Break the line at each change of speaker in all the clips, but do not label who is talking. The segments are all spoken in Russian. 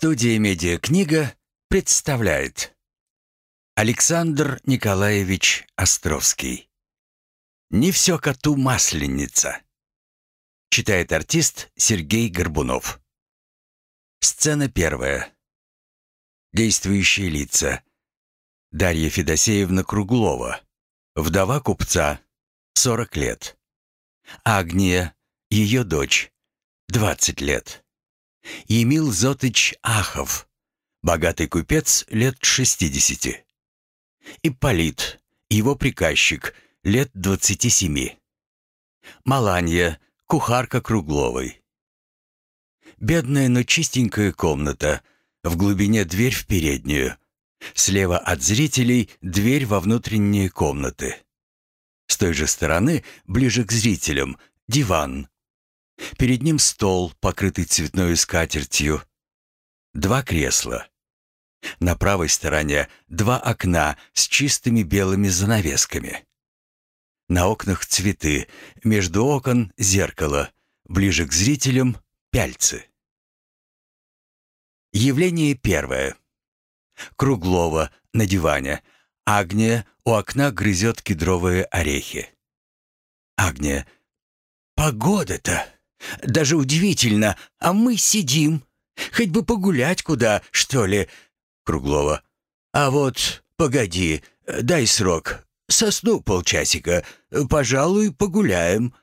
Студия «Медиакнига» представляет. Александр Николаевич Островский. «Не все коту масленица» Читает артист Сергей Горбунов. Сцена первая. Действующие лица. Дарья Федосеевна Круглова Вдова купца 40 лет. Агния, ее дочь 20 лет Емил Зотыч Ахов, богатый купец лет шестидесяти. Ипполит, его приказчик, лет двадцати семи. Маланья, кухарка Кругловой. Бедная, но чистенькая комната, в глубине дверь в переднюю. Слева от зрителей дверь во внутренние комнаты. С той же стороны, ближе к зрителям, диван, Перед ним стол, покрытый цветной скатертью. Два кресла. На правой стороне два окна с чистыми белыми занавесками. На окнах цветы, между окон зеркало, ближе к зрителям пяльцы. Явление первое. Круглова на диване. Агния у окна грызет кедровые орехи. Агния. «Погода-то!» Даже удивительно, а мы сидим. Хоть бы погулять куда, что ли. Круглова. А вот, погоди, дай срок. Сосну полчасика. Пожалуй, погуляем.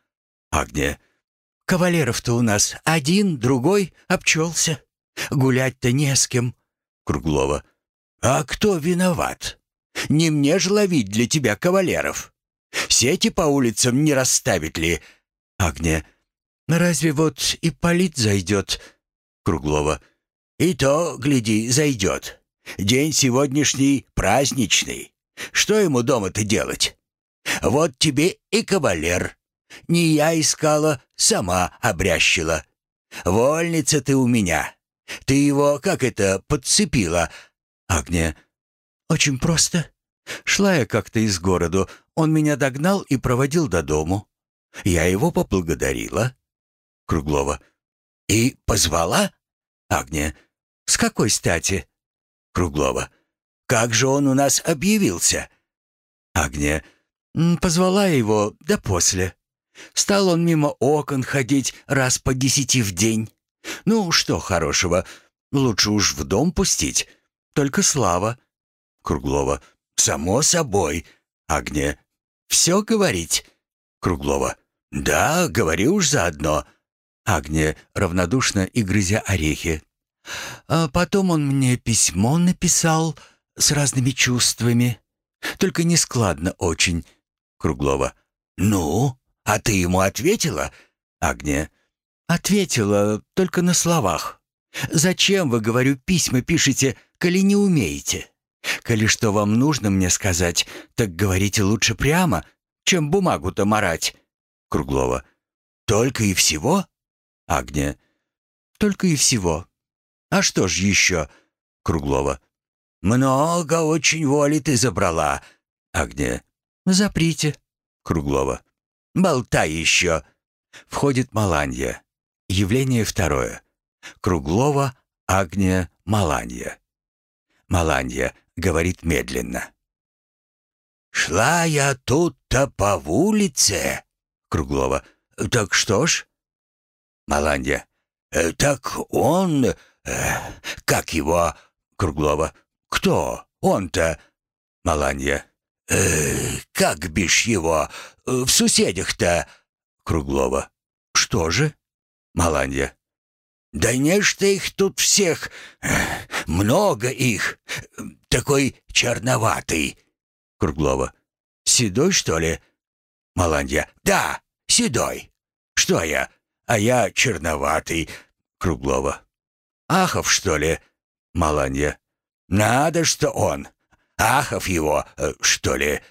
Агния. Кавалеров-то у нас один, другой обчелся. Гулять-то не с кем. Круглова. А кто виноват? Не мне ж ловить для тебя кавалеров. Сети по улицам не расставить ли? Агния. «Разве вот и полит зайдет?» Круглова. «И то, гляди, зайдет. День сегодняшний праздничный. Что ему дома-то делать? Вот тебе и кавалер. Не я искала, сама обрящила. Вольница ты у меня. Ты его, как это, подцепила?» Агния. «Очень просто. Шла я как-то из города. Он меня догнал и проводил до дому. Я его поблагодарила. Круглова. «И позвала?» Агния. «С какой стати?» Круглова. «Как же он у нас объявился?» Агния. «Позвала его, да после. Стал он мимо окон ходить раз по десяти в день. Ну, что хорошего, лучше уж в дом пустить. Только слава». Круглова. «Само собой». Агния. «Все говорить?» Круглова. «Да, говори уж заодно». Агния, равнодушно и грызя орехи. А потом он мне письмо написал с разными чувствами. Только нескладно очень. Круглова. «Ну, а ты ему ответила?» Агния. «Ответила, только на словах. Зачем, вы, говорю, письма пишете, коли не умеете? Коли что вам нужно мне сказать, так говорите лучше прямо, чем бумагу-то марать». Круглова. «Только и всего?» Агния. Только и всего. А что ж еще? Круглова. Много очень воли ты забрала. Агния. Заприте. Круглова. Болтай еще. Входит Маланья. Явление второе. Круглова, Агния, Маланья. Маланья говорит медленно. «Шла я тут-то по улице». Круглова. «Так что ж?» Маланья. «Э, «Так он... Э, как его?» Круглова. «Кто? Он-то?» Маланья. «Э, «Как бишь его? В соседях-то?» Круглова. «Что же?» Маланья. «Да не что их тут всех. Много их. Такой черноватый». Круглова. «Седой, что ли?» Маланья. «Да, седой. Что я, а я черноватый. Круглова. Ахов, что ли? Маланья. Надо, что он. Ахов его, э, что ли?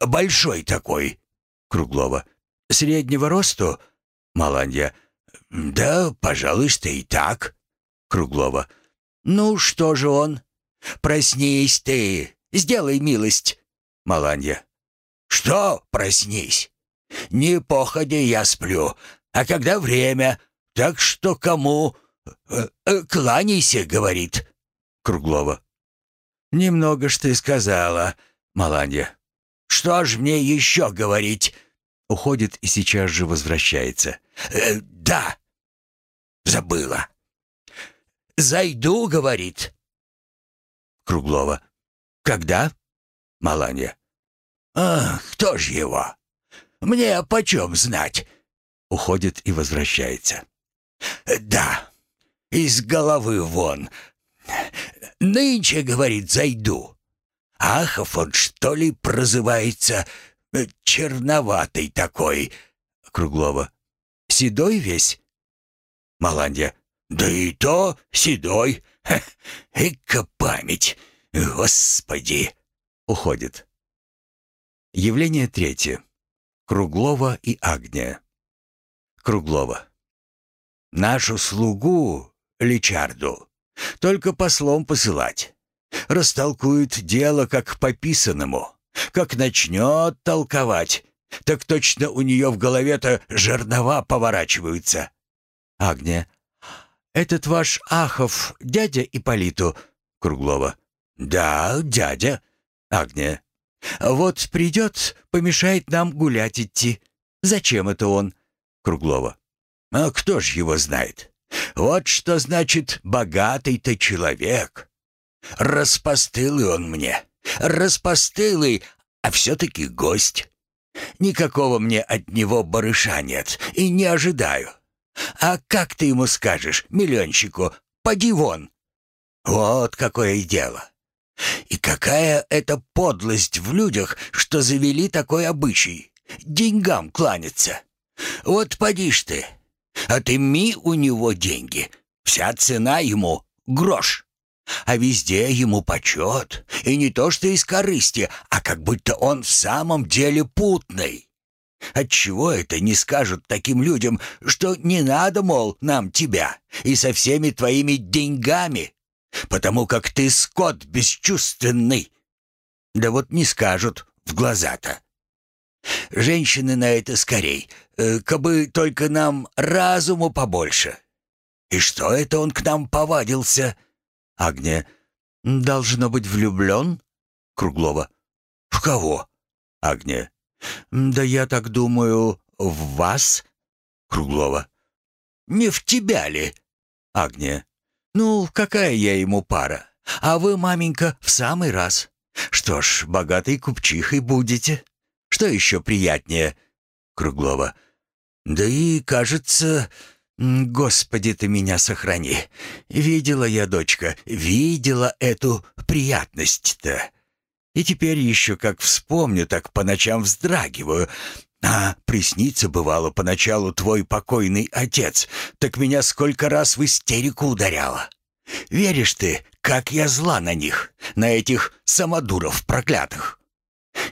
Большой такой. Круглова. Среднего росту? Маланья. Да, пожалуй, что и так. Круглова. Ну, что же он? Проснись ты, сделай милость. Маланья. Что проснись? Не походи я сплю, а когда время, так что кому?
Э, э, «Кланяйся», — говорит.
Круглова. «Немного ж ты сказала, Маланья».
«Что ж мне еще говорить?»
Уходит и сейчас же возвращается.
Э, «Да, забыла. Зайду», — говорит.
Круглова. «Когда?» Маланья.
«Ах, кто ж его? Мне почем знать?»
Уходит и возвращается.
«Да, из головы вон. Нынче, говорит, зайду. Ахов он, что ли, прозывается? Черноватый такой».
Круглова. «Седой весь?»
Маланья. «Да и то седой. Эка память. Господи!»
Уходит. Явление третье. Круглова и Агния. Круглова. «Нашу слугу, Личарду, только послом посылать. Растолкует дело как по писанному. Как начнет толковать, так точно у нее в голове-то жернова поворачиваются». Агния. «Этот ваш Ахов дядя Иполиту?» Круглова. «Да, дядя». Агния. «Вот придет, помешает нам гулять идти. Зачем это он?» Круглова. «А кто ж его знает? Вот что значит богатый-то человек. Распостылый он мне, распостылый, а все-таки гость. Никакого мне от него барыша нет и не ожидаю. А как ты ему скажешь, миллионщику, поди вон? Вот какое дело. И какая это подлость в людях, что завели такой обычай. Деньгам кланяться. Вот поди ж ты. Отыми у него деньги. Вся цена ему — грош. А везде ему почет. И не то что из корысти, а как будто он в самом деле путный. Отчего это не скажут таким людям, что не надо, мол, нам тебя и со всеми твоими деньгами, потому как ты скот бесчувственный? Да вот не скажут в глаза-то. Женщины на это скорей, э, кабы только нам разуму побольше. И что это он к нам повадился? Агния. Должно быть влюблен? Круглова. В кого? Агния. Да я так думаю, в вас? Круглова. Не в тебя ли? Агния. Ну, какая я ему пара? А вы, маменька, в самый раз. Что ж, богатой купчихой будете. Что еще приятнее? Круглова. Да и, кажется... Господи, ты меня сохрани. Видела я, дочка, видела эту приятность-то. И теперь еще как вспомню, так по ночам вздрагиваю. А приснится, бывало, поначалу твой покойный отец, так меня сколько раз в истерику ударяло. Веришь ты, как я зла на них, на этих самодуров проклятых?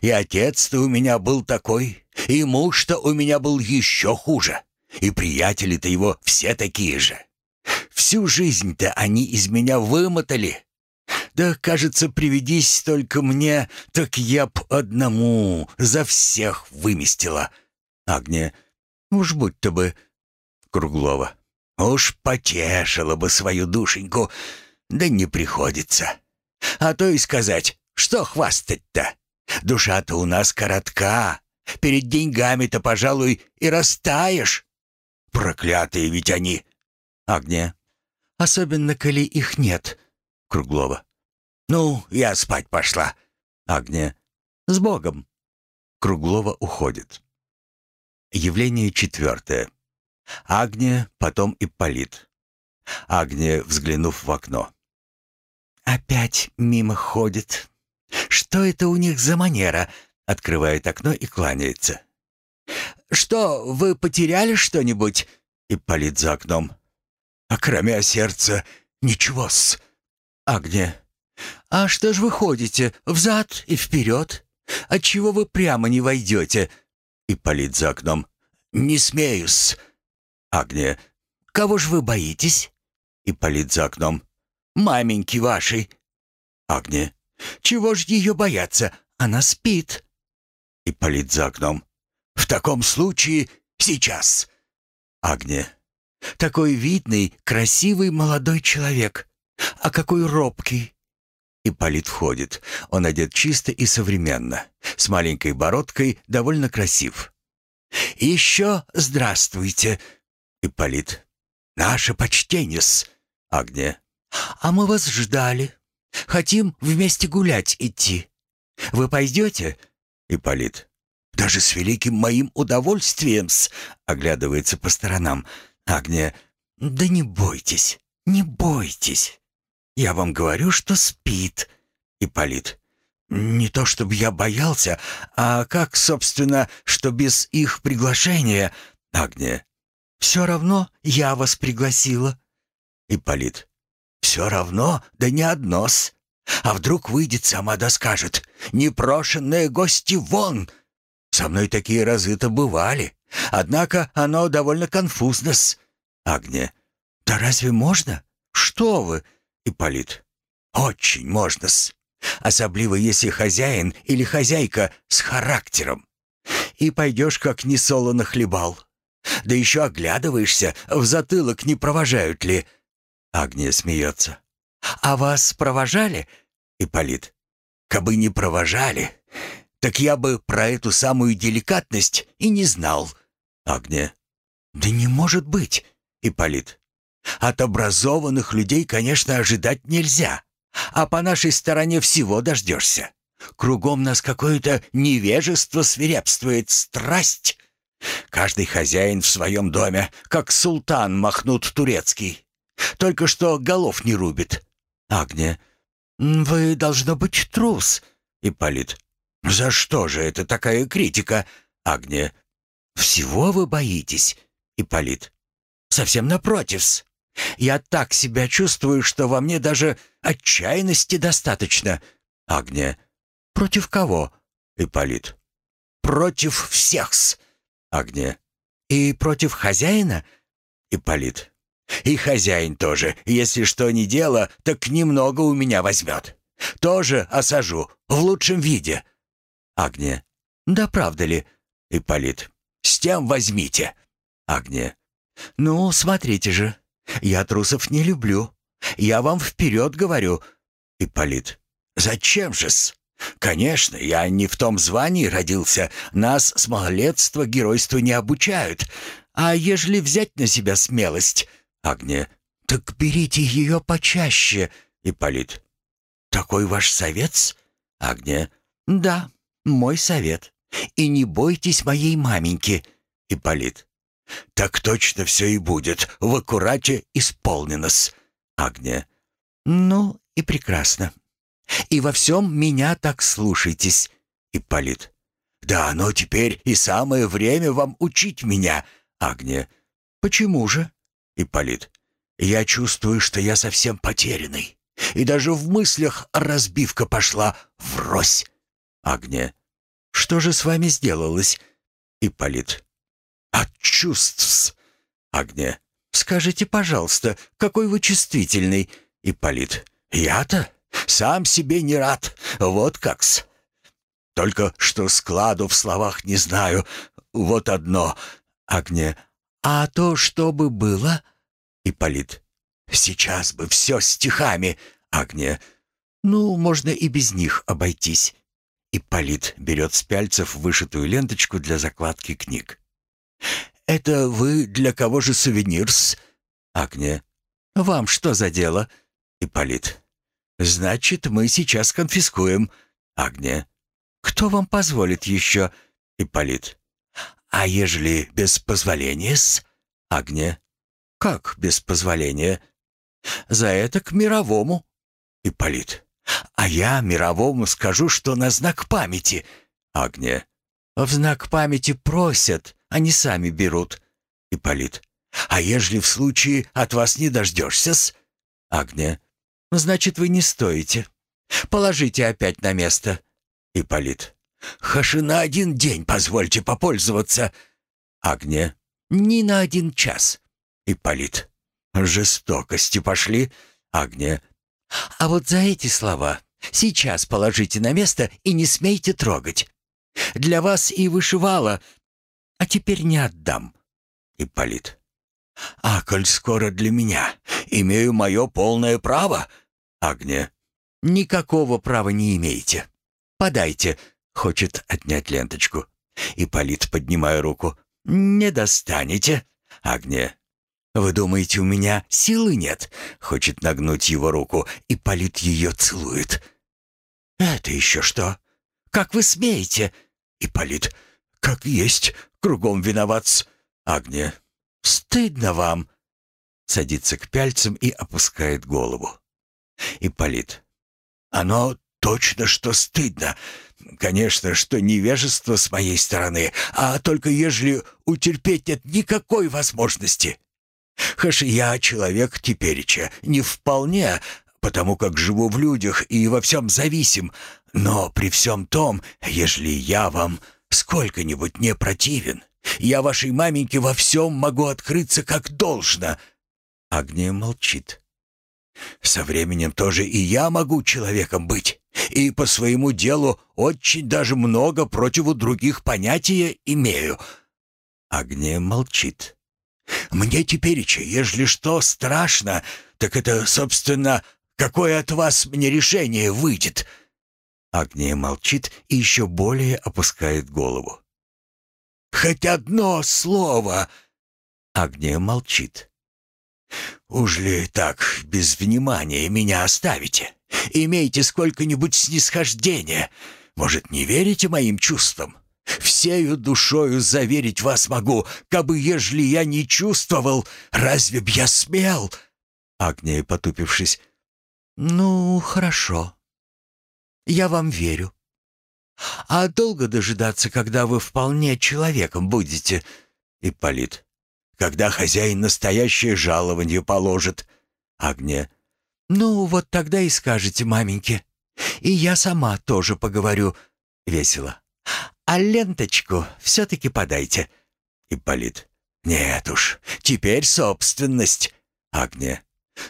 И отец-то у меня был такой, и муж-то у меня был еще хуже, и приятели-то его все такие же. Всю жизнь-то они из меня вымотали, да, кажется, приведись только мне, так я б одному за всех выместила. Агния, уж будь-то бы. Круглова. Уж потешила бы свою душеньку, да не приходится. А то и сказать, что хвастать-то? Душа-то у нас коротка. Перед деньгами-то, пожалуй, и растаешь. Проклятые ведь они. Агния. Особенно, коли их нет. Круглова. «Ну, я спать пошла». Агния. «С Богом». Круглова уходит. Явление четвертое. Агния, потом Ипполит. Агния, взглянув в окно. «Опять мимо ходит. Что это у них за манера?» Открывает окно и кланяется. «Что, вы потеряли что-нибудь?» Ипполит за окном. «А кроме сердца, ничего-с». Агния. «А что ж вы ходите, взад и вперед? Отчего вы прямо не войдете?» Ипполит за окном. «Не смеюсь». Агния. «Кого ж вы боитесь?» Ипполит за окном. «Маменьки вашей». Агния. «Чего ж ее бояться? Она спит». Ипполит за окном. «В таком случае сейчас». Агния. Такой видный, красивый молодой человек. А какой робкий. Ипполит входит. Он одет чисто и современно. С маленькой бородкой, довольно красив. «Еще здравствуйте!» Ипполит. «Наше почтение-с!» Агния. «А мы вас ждали. Хотим вместе гулять идти. Вы пойдете?» Ипполит. «Даже с великим моим удовольствием-с!» Оглядывается по сторонам. Агния. «Да не бойтесь, не бойтесь. Я вам говорю, что спит». Ипполит. «Не то чтобы я боялся, а как, собственно, что без их приглашения...» Агния. «Все равно я вас пригласила». Ипполит. «Все равно, да не одно-с. А вдруг выйдет сама да скажет, «Непрошенные гости вон!» Со мной такие разы-то бывали. Однако оно довольно конфузно-с. Агния. «Да разве можно? Что вы?» Ипполит. «Очень можно-с. Особливо, если хозяин или хозяйка с характером. И пойдешь, как несолоно хлебал. Да еще оглядываешься, в затылок не провожают ли?» Агния смеется. «А вас провожали?» Ипполит. «Кабы не провожали, так я бы про эту самую деликатность и не знал». Агния. «Да не может быть!» Ипполит. «От образованных людей, конечно, ожидать нельзя, а по нашей стороне всего дождешься. Кругом нас какое-то невежество свирепствует, страсть. Каждый хозяин в своем доме, как султан махнут турецкий. Только что голов не рубит. Агния. «Вы, должно быть, трус». Ипполит. «За что же это такая критика?» Агния. «Всего вы боитесь?» Ипполит. «Совсем напротив-с. Я так себя чувствую, что во мне даже отчаянности достаточно». Агния. «Против кого?» Ипполит. «Против всех-с». Агния. «И против хозяина?» Ипполит. «И хозяин тоже. Если что не дело, так немного у меня возьмет. Тоже осажу, в лучшем виде». Агния. «Да правда ли?» Ипполит. «С тем возьмите». Агния. «Ну, смотрите же. Я трусов не люблю. Я вам вперед говорю». Ипполит. «Зачем же-с? Конечно, я не в том звании родился. Нас с малолетства геройству не обучают. А ежели взять на себя смелость...» Агния. «Так берите ее почаще». Ипполит. «Такой ваш совет?» Агния. «Да, мой совет. И не бойтесь моей маменьки». Ипполит. «Так точно все и будет. В аккурате исполнено-с». Агния. «Ну и прекрасно. И во всем меня так слушайтесь». Ипполит. «Да, но теперь и самое время вам учить меня». Агния. «Почему же?» Ипполит. «Я чувствую, что я совсем потерянный. И даже в мыслях разбивка пошла врозь». Агния. «Что же с вами сделалось?» Ипполит. «От чувств». Агния. «Скажите, пожалуйста, какой вы чувствительный?» Ипполит. «Я-то сам себе не рад. Вот как-с. Только что складу в словах не знаю. Вот одно. Агния. А то, что бы было? Ипполит. Сейчас бы все стихами. Агния. Ну, можно и без них обойтись. Ипполит берет с пяльцев вышитую ленточку для закладки книг. «Это вы для кого же сувенирс?» Агния. «Вам что за дело?» Ипполит. «Значит, мы сейчас конфискуем». Агния. «Кто вам позволит еще?» Ипполит. «А ежели без позволения-с?» Агния. «Как без позволения?» «За это к мировому». Ипполит. «А я мировому скажу, что на знак памяти». Агния. «В знак памяти просят, они сами берут». Ипполит. «А ежели в случае от вас не дождешься-с?» Агния. «Значит, вы не стоите. Положите опять на место». Ипполит. «Хаши на один день позвольте попользоваться». Агния. «Не на один час». Ипполит. «Жестокости пошли». Агния. «А вот за эти слова сейчас положите на место и не смейте трогать. Для вас и вышивала, а теперь не отдам». Ипполит.
А коль скоро для меня, имею мое полное право. Агния.
Никакого права не имеете. Подайте, хочет отнять ленточку. Ипполит, поднимая руку. Не достанете. Агния. «Вы думаете, у меня силы нет?» Хочет нагнуть его руку, и Полит ее целует. «Это еще что? Как вы смеете?» Ипполит. «Как есть, кругом виноват. Агния. Стыдно вам!» Садится к пяльцам и опускает голову. Ипполит. «Оно точно, что стыдно. Конечно, что невежество с моей стороны, а только ежели утерпеть нет никакой возможности. Хаш я человек тепереча, не вполне, потому как живу в людях и во всем зависим, но при всем том, ежели я вам сколько-нибудь не противен, я вашей маменьке во всем могу открыться как должно». Агния молчит. «Со временем тоже и я могу человеком быть, и по своему делу очень даже много противу других понятия имею». Агния молчит. Мне тепереча, ежели что страшно, так это, собственно, какое от вас мне решение выйдет?» Агния молчит и еще более опускает голову. «Хоть одно слово!» Агния молчит. «Уж ли так без внимания меня оставите? Имейте сколько-нибудь снисхождения. Может, не верите моим чувствам? Всею душою заверить вас могу, кабы ежели я не чувствовал, разве б я смел?» Агния, потупившись, «Ну, хорошо. Я вам верю. А долго дожидаться, когда вы вполне человеком будете?» Ипполит, «Когда хозяин настоящее жалование положит». Агния, «Ну, вот тогда и скажете маменьке. И я сама тоже поговорю весело. А ленточку все-таки подайте». Ипполит. «Нет уж, теперь собственность». Агния.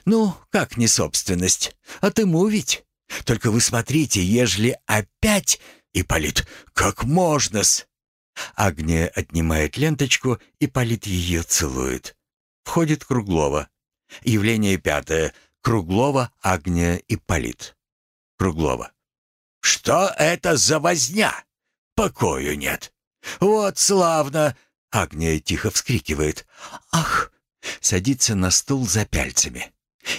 «Ну, как не собственность? От ему ведь. Только вы смотрите, ежели опять...» Ипполит. «Как можно-с?» Агния отнимает ленточку, Ипполит ее целует. Входит Круглова. Явление пятое. Круглова, Агния, Ипполит. Круглова. «Что это за возня? Покою нет. Вот славно!» Агния тихо вскрикивает. «Ах!» Садится на стул за пяльцами.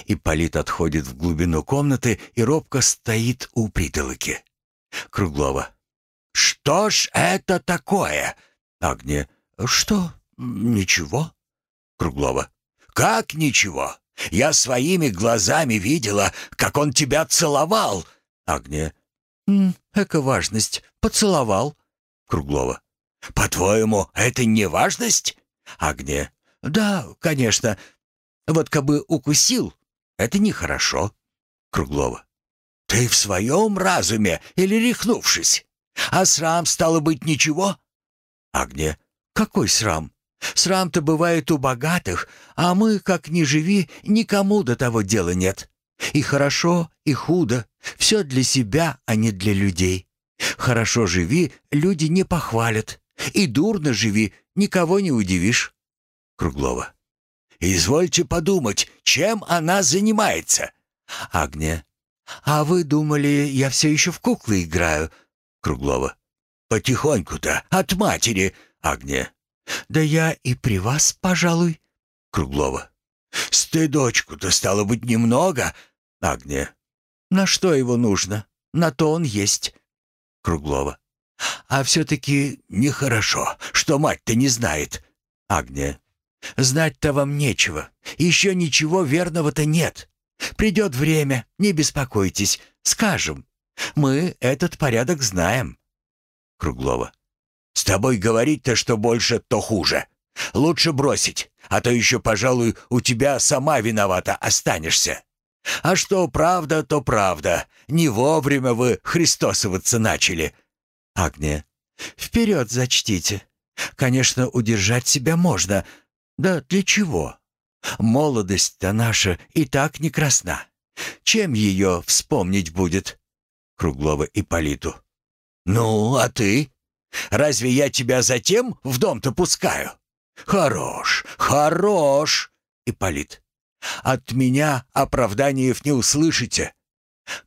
Ипполит отходит в глубину комнаты и робко стоит у притолоки. Круглова. «Что ж это такое?» Агния. «Что? Ничего?» Круглова. «Как ничего? Я своими глазами видела, как он тебя целовал!» Агния. «Эка важность. Поцеловал». Круглова. «По-твоему, это не важность?» Агния. «Да, конечно. Вот кабы укусил, это нехорошо». Круглова. «Ты в своем разуме или рехнувшись? А срам, стало быть, ничего?» Агния. «Какой срам? Срам-то бывает у богатых, а мы, как ни живи, никому до того дела нет. И хорошо, и худо. Все для себя, а не для людей. Хорошо живи, люди не похвалят. И дурно живи, никого не удивишь. Круглова. Извольте подумать, чем она занимается. Агния. А вы думали, я все еще в куклы играю? Круглова. Потихоньку-то, от матери. Агния. Да я и при вас, пожалуй. Круглова. Стыдочку-то стало быть немного. Агния. На что его нужно? На то он есть. Круглова. А все-таки нехорошо, что мать-то не знает. Агния. Знать-то вам нечего. Еще ничего верного-то нет. Придет время, не беспокойтесь, скажем. Мы этот порядок знаем. Круглова. С тобой говорить-то что больше, то хуже. Лучше бросить, а то еще, пожалуй, у тебя сама виновата останешься. А что правда, то правда. Не вовремя вы христосоваться начали. Агния. Вперед зачтите. Конечно, удержать себя можно. Да для чего? Молодость-то наша и так не красна. Чем ее вспомнить будет? Круглова Ипполиту. Ну, а ты? Разве я тебя затем в дом-то пускаю?
Хорош, хорош,
Ипполит.
От меня оправданиев не услышите.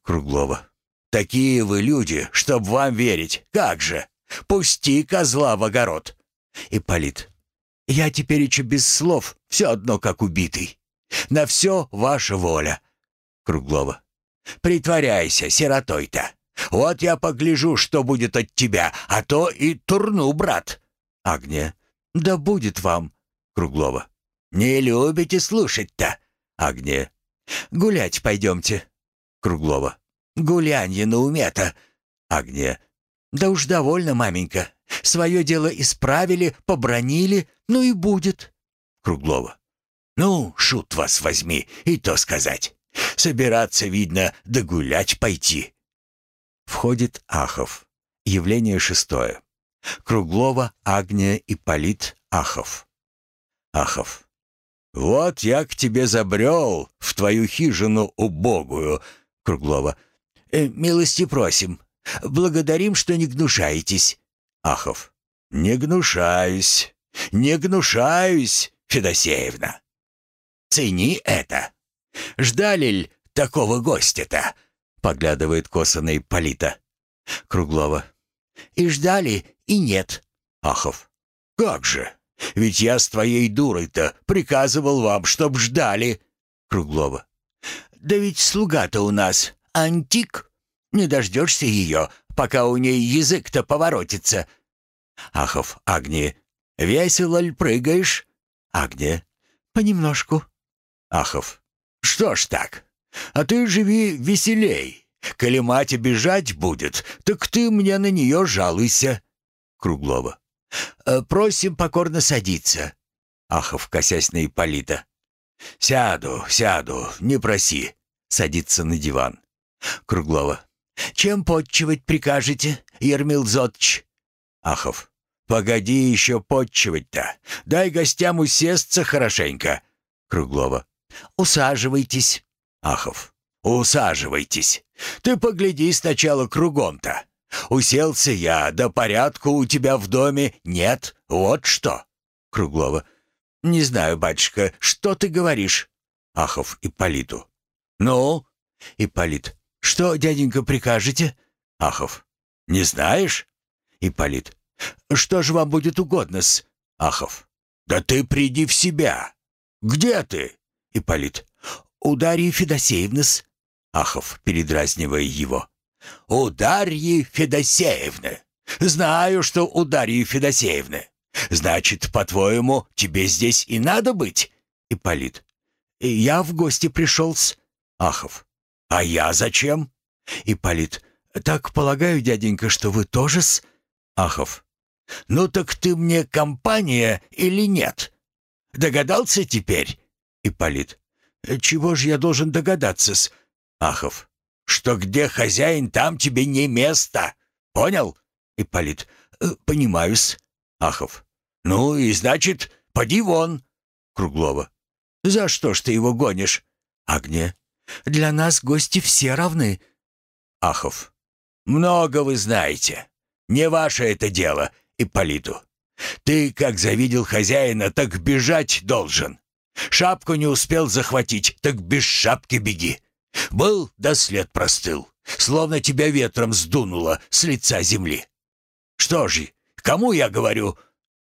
Круглова.
Такие вы люди, чтоб вам верить. Как же? Пусти козла в огород.
Ипполит.
Я теперь еще без слов, все одно как убитый. На все ваша воля.
Круглова.
Притворяйся сиротой-то. Вот я погляжу, что будет от тебя, а то и турну, брат.
Агния. Да будет вам. Круглова.
Не любите слушать-то.
Агния.
Гулять пойдемте.
Круглова.
Гулянье на уме-то.
Агния.
Да уж довольно, маменька. Свое дело исправили, побронили, ну и будет.
Круглова.
Ну, шут вас возьми, и то сказать. Собираться, видно, да гулять пойти.
Входит Ахов. Явление шестое. Круглова, Агния, Ипполит, Ахов. Ахов.
«Вот я к тебе забрел, в твою хижину убогую».
Круглова.
«Э, «Милости просим. Благодарим, что не гнушаетесь».
Ахов.
«Не гнушаюсь, не гнушаюсь, Федосеевна. Цени это. Ждали ль такого гостя-то?»
Поглядывает косо на Ипполита. Круглова.
«И ждали, и нет».
Ахов.
«Как же? Ведь я с твоей дурой-то приказывал вам, чтоб ждали».
Круглова.
«Да ведь слуга-то у нас антик. Не дождешься ее, пока у ней язык-то поворотится».
Ахов. Агния.
«Весело ль прыгаешь?»
Агния.
«Понемножку».
Ахов.
«Что ж так? А ты живи веселей. Коли мать обижать будет, так ты мне на нее жалуйся».
Круглова.
«Э, «Просим покорно садиться».
Ахов, косясь на Ипполита.
«Сяду, сяду, не проси».
Садится на диван. Круглова.
«Чем подчивать прикажете, Ермил Зотч?»
Ахов.
«Погоди еще подчивать-то. Дай гостям усесться хорошенько».
Круглова.
«Усаживайтесь».
Ахов.
«Усаживайтесь. Ты погляди сначала кругом-то. Уселся я, да порядку у тебя в доме нет. Вот что».
Круглова.
«Не знаю, батюшка, что ты говоришь?»
Ахов Ипполиту.
«Ну?»
Ипполит.
«Что, дяденька, прикажете?»
Ахов.
«Не знаешь?»
Ипполит.
«Что же вам будет угодно-с?»
Ахов.
«Да ты приди в себя! Где ты?»
Ипполит.
«У Дарьи Федосеевны-с».
Ахов, передразнивая его.
«У Дарьи Федосеевны! Знаю, что у Дарьи Федосеевны. Значит, по-твоему, тебе здесь и надо быть?»
Ипполит.
«Я в гости пришел-с».
Ахов.
«А я зачем?»
Ипполит. «Так полагаю, дяденька, что вы тоже-с?» Ахов.
«Ну так ты мне компания или нет? Догадался теперь?»
Ипполит.
«Чего же я должен догадаться-с?»
Ахов.
«Что где хозяин, там тебе не место. Понял?»
Ипполит. «Э, «Понимаю-с». Ахов.
«Ну и значит, поди вон».
Круглова.
«За что ж ты его гонишь?»
Агния.
«Для нас гости все равны».
Ахов.
«Много вы знаете. Не ваше это дело, Ипполиту. Ты, как завидел хозяина, так бежать должен. Шапку не успел захватить, так без шапки беги. Был, да след простыл, словно тебя ветром сдунуло с лица земли. Что же, кому я говорю?»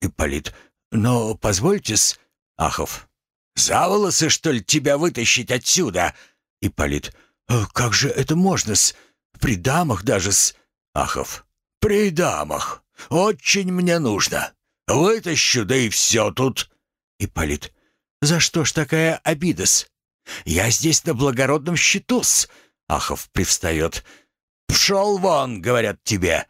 Ипполит. «Но позвольте-с...» Ахов.
«За волосы, что ли, тебя вытащить отсюда?»
Ипполит.
«Э, «Как же это можно-с? При дамах даже-с...»
Ахов.
«При дамах. Очень мне нужно. Вытащу, да и все тут».
Ипполит.
«За что ж такая обида-с? Я здесь на благородном счету-с».
Ахов привстает.
«Пшел вон, говорят тебе».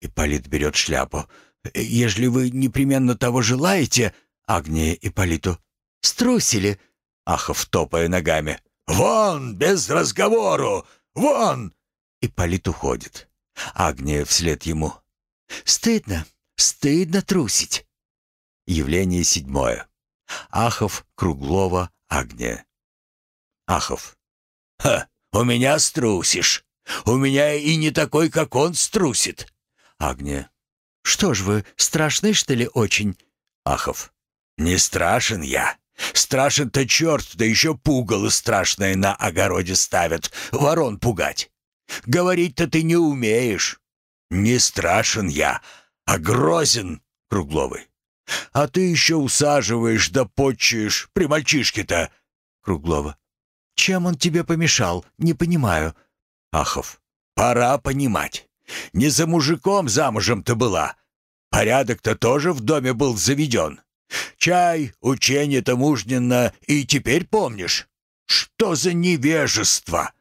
Ипполит берет шляпу. «Ежели вы непременно того желаете...» Агния Ипполиту.
«Струсили».
Ахов, топая ногами.
«Вон, без разговору! Вон!»
Ипполит уходит. Агния вслед ему.
«Стыдно, стыдно трусить».
Явление седьмое. Ахов, Круглова, Агния. Ахов.
«Ха, у меня струсишь. У меня и не такой, как он, струсит».
Агния.
«Что ж вы, страшны, что ли, очень?»
Ахов.
Не страшен я. Страшен-то черт, да еще пугало страшное на огороде ставят, ворон пугать. Говорить-то ты не умеешь. Не страшен я, а грозен, Кругловый. А ты еще усаживаешь да почуешь при мальчишке-то, Круглова.
Чем он тебе помешал, не понимаю.
Ахов. Пора понимать. Не за мужиком замужем-то была. Порядок-то тоже в доме был заведен. Чай, учение-то мужненно, и теперь помнишь. Что за невежество?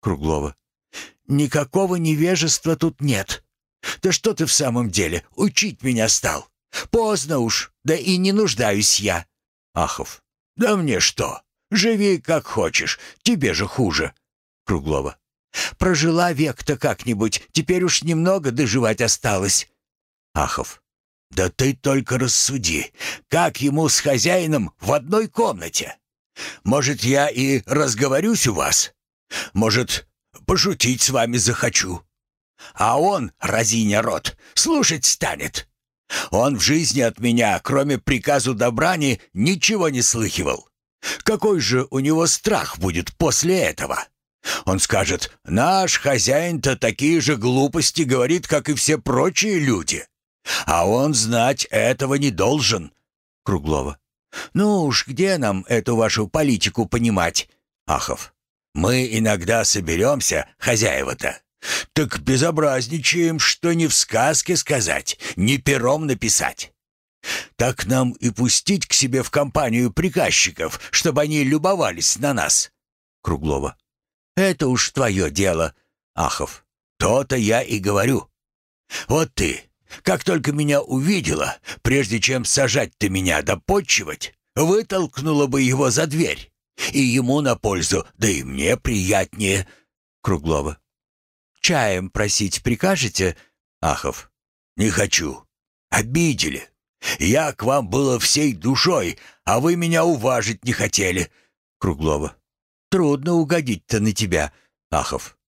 Круглова. Никакого невежества тут нет. Да что ты в самом деле, учить меня стал? Поздно уж, да и не нуждаюсь я.
Ахов. Да мне что? Живи как хочешь, тебе же хуже.
Круглова. Прожила век-то как-нибудь, теперь уж немного доживать осталось.
Ахов. «Да ты только рассуди, как ему с хозяином в одной комнате? Может, я и разговорюсь у вас? Может, пошутить с вами захочу? А он, разиня рот, слушать станет. Он в жизни от меня, кроме приказу добрани, ничего не слыхивал. Какой же у него страх будет после этого?» Он скажет, «Наш хозяин-то такие же глупости говорит, как и все прочие люди. А он знать этого не должен.
Круглова. Ну уж где нам эту вашу политику понимать?
Ахов. Мы иногда соберемся, хозяева-то. Так безобразничаем, что ни в сказке сказать, ни пером написать. Так нам и пустить к себе в компанию приказчиков, чтобы они любовались на нас.
Круглова. Это уж твое дело.
Ахов. То-то я и говорю. Вот ты, как только меня увидела, прежде чем сажать ты меня да вытолкнула бы его за дверь. И ему на пользу, да и мне приятнее.
Круглова. Чаем просить прикажете?
Ахов. Не хочу. Обидели. Я к вам было всей душой, а вы меня уважить не хотели.
Круглова. Трудно угодить-то на тебя.
Ахов.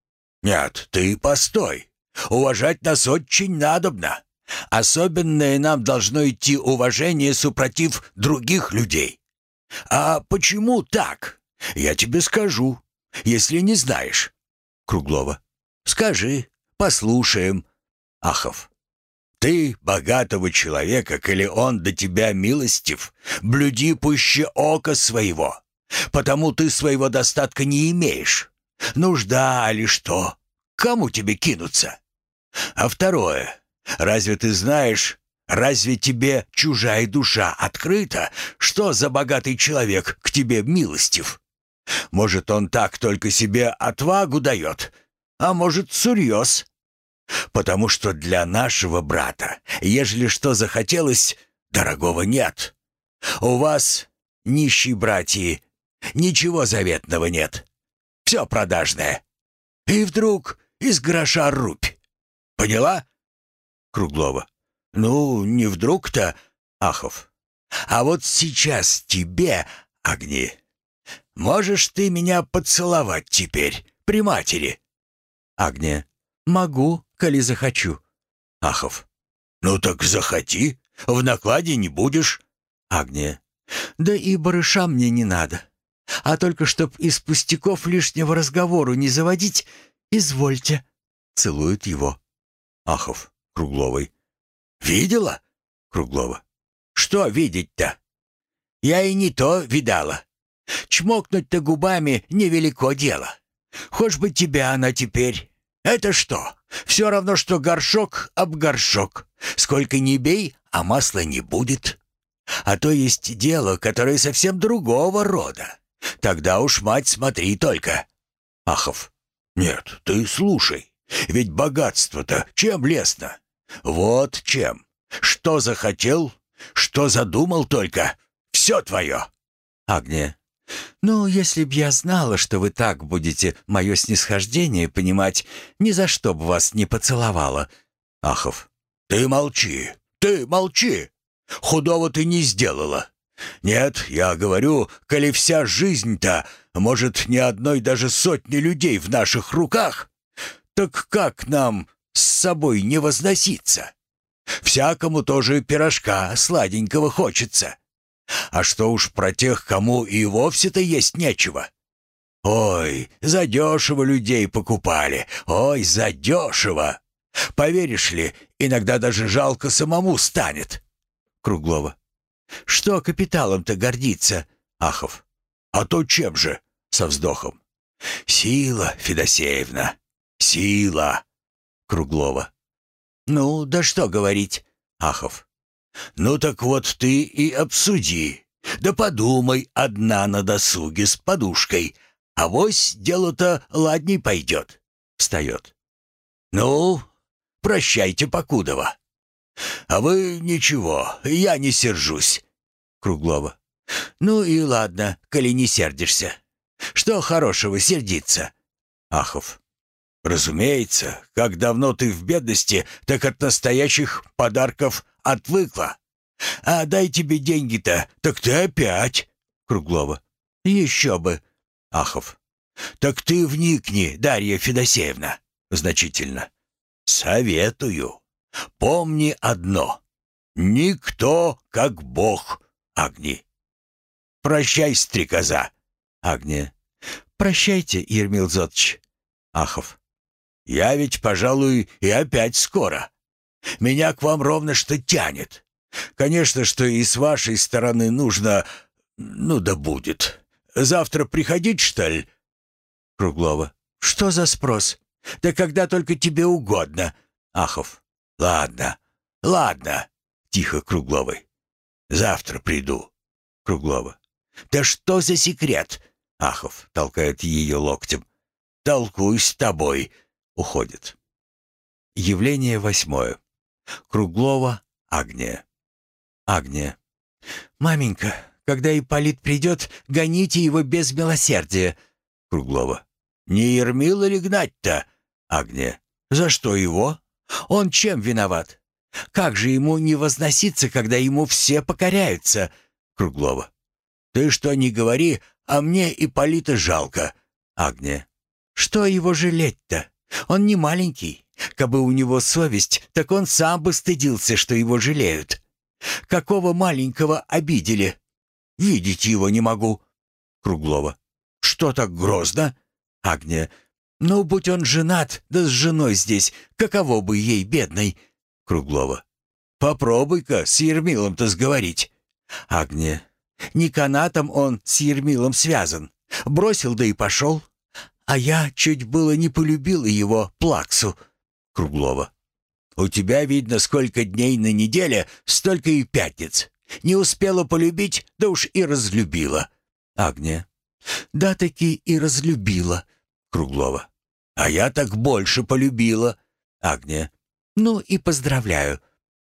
Нет, ты постой. Уважать нас очень надобно. Особенное нам должно идти уважение супротив других людей. А почему так? Я тебе скажу, если не знаешь.
Круглова. Скажи, послушаем.
Ахов. Ты богатого человека, коли он до тебя милостив, блюди пуще ока своего, потому ты своего достатка не имеешь. Нужда ли что? Кому тебе кинуться? А второе, Разве ты знаешь, разве тебе чужая душа открыта, что за богатый человек к тебе милостив? Может, он так только себе отвагу дает, а может, сурьез? Потому что для нашего брата, ежели что захотелось, дорогого нет. У вас, нищие братья, ничего заветного нет. Все продажное. И вдруг из гроша рубь. Поняла? Круглова. «Ну, не вдруг-то, Ахов. А вот сейчас тебе, Огни, можешь ты меня поцеловать теперь, при матери?»
Агния. «Могу, коли захочу».
Ахов. «Ну так захоти, в накладе не будешь».
Агния. «Да и барыша мне не надо. А только чтоб из пустяков лишнего разговору не заводить, извольте».
Целует его. Ахов. Кругловой. «Видела?» Круглова. «Что видеть-то? Я и не то видала. Чмокнуть-то губами невелико дело. Хоть бы тебя она теперь. Это что? Все равно, что горшок об горшок. Сколько ни бей, а масла не будет. А то есть дело, которое совсем другого рода. Тогда уж, мать, смотри только». Ахов. «Нет, ты слушай. Ведь богатство-то чем лестно? Вот чем. Что захотел, что задумал только, все твое.
Агния. «Ну, если б я знала, что вы так будете мое снисхождение понимать, ни за что б вас не поцеловала».
Ахов. «Ты молчи, ты молчи. Худого ты не сделала. Нет, я говорю, коли вся жизнь-то, может, ни одной даже сотни людей в наших руках, так как нам с собой не возноситься. Всякому тоже пирожка сладенького хочется. А что уж про тех, кому и вовсе-то есть нечего. Ой, задешево людей покупали. Ой, задешево. Поверишь ли, иногда даже жалко самому станет.
Круглова. Что капиталом-то гордиться? Ахов.
А то чем же? Со вздохом. Сила, Федосеевна, сила.
Круглова. Ну, да что говорить? Ахов.
Ну так вот ты и обсуди. Да подумай одна на досуге с подушкой. А вось дело-то ладней пойдет. Встает. Ну, прощайте, Покудова. А вы ничего, я не сержусь.
Круглова. Ну и ладно, коли не сердишься. Что хорошего сердиться?
Ахов. Разумеется, как давно ты в бедности, так от настоящих подарков отвыкла. А дай тебе деньги-то, так ты опять.
Круглова. Еще бы.
Ахов. Так ты вникни, Дарья Федосеевна. Значительно. Советую. Помни одно. Никто как Бог, Агни. Прощай, стрекоза.
Агния. Прощайте, Ермил Зотович.
Ахов. Я ведь, пожалуй, и опять скоро. Меня к вам ровно что тянет. Конечно, что и с вашей стороны нужно... Ну да будет. Завтра приходить, что ли?»
Круглова. «Что за спрос? Да когда только тебе угодно».
Ахов. «Ладно, ладно», — тихо Кругловой. «Завтра приду».
Круглова.
«Да что за секрет?» Ахов толкает ее локтем. «Толкуй с тобой», — уходит.
Явление восьмое. Круглова, Агния. Агния. «Маменька, когда Ипполит придет, гоните его без милосердия».
Круглова. «Не Ермила ли гнать-то?»
Агния. «За что его? Он чем виноват? Как же ему не возноситься, когда ему все покоряются?»
Круглова. «Ты что не говори, а мне Ипполита жалко».
Агния. «Что его жалеть-то? Он не маленький. Кабы у него совесть, так он сам бы стыдился, что его жалеют. Какого маленького обидели? Видеть его не могу.
Круглова. Что так грозно?
Агния. Ну, будь он женат, да с женой здесь, каково бы ей, бедной?
Круглова. Попробуй-ка с Ермилом-то сговорить.
Агния. Не канатом он с Ермилом связан. Бросил, да и пошел. А я чуть было не полюбила его, плаксу.
Круглова. «У тебя, видно, сколько дней на неделе, столько и пятниц. Не успела полюбить, да уж и разлюбила».
Агния. «Да таки и разлюбила».
Круглова. «А я так больше полюбила».
Агния. «Ну и поздравляю».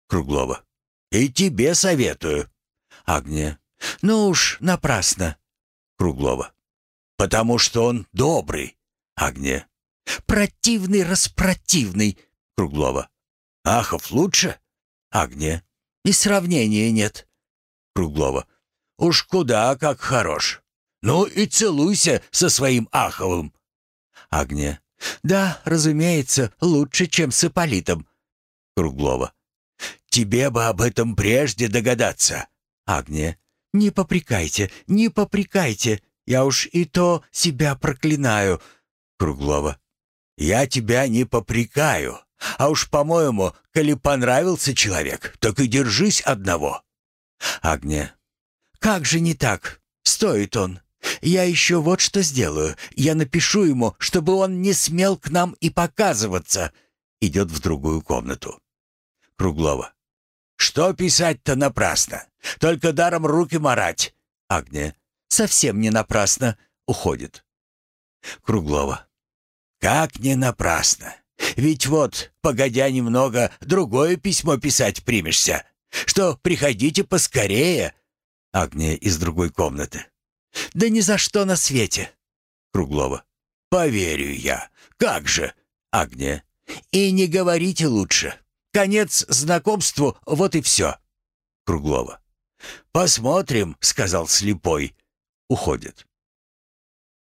Круглова. «И тебе советую».
Агния. «Ну уж, напрасно».
Круглова. «Потому что он добрый».
Агния. Противный распротивный.
Круглова. Ахов лучше?
Агния. И сравнения нет.
Круглова. Уж куда как хорош. Ну и целуйся со своим Аховым.
Агния. Да, разумеется, лучше, чем с Ипполитом.
Круглова. Тебе бы об этом прежде догадаться.
Агния. Не попрекайте, не попрекайте. Я уж и то себя проклинаю.
Круглова. Я тебя не попрекаю. А уж, по-моему, коли понравился человек, так и держись одного.
Агния. Как же не так? Стоит он. Я еще вот что сделаю. Я напишу ему, чтобы он не смел к нам и показываться. Идет в другую комнату.
Круглова. Что писать-то напрасно? Только даром руки марать.
Агния. Совсем не напрасно. Уходит.
Круглова. Как не напрасно. Ведь вот, погодя немного, другое письмо писать примешься. Что, приходите поскорее.
Агния из другой комнаты. Да ни за что на свете.
Круглова. Поверю я. Как же?
Агния. И не говорите лучше. Конец знакомству, вот и все.
Круглова. «Посмотрим», — сказал слепой. Уходит.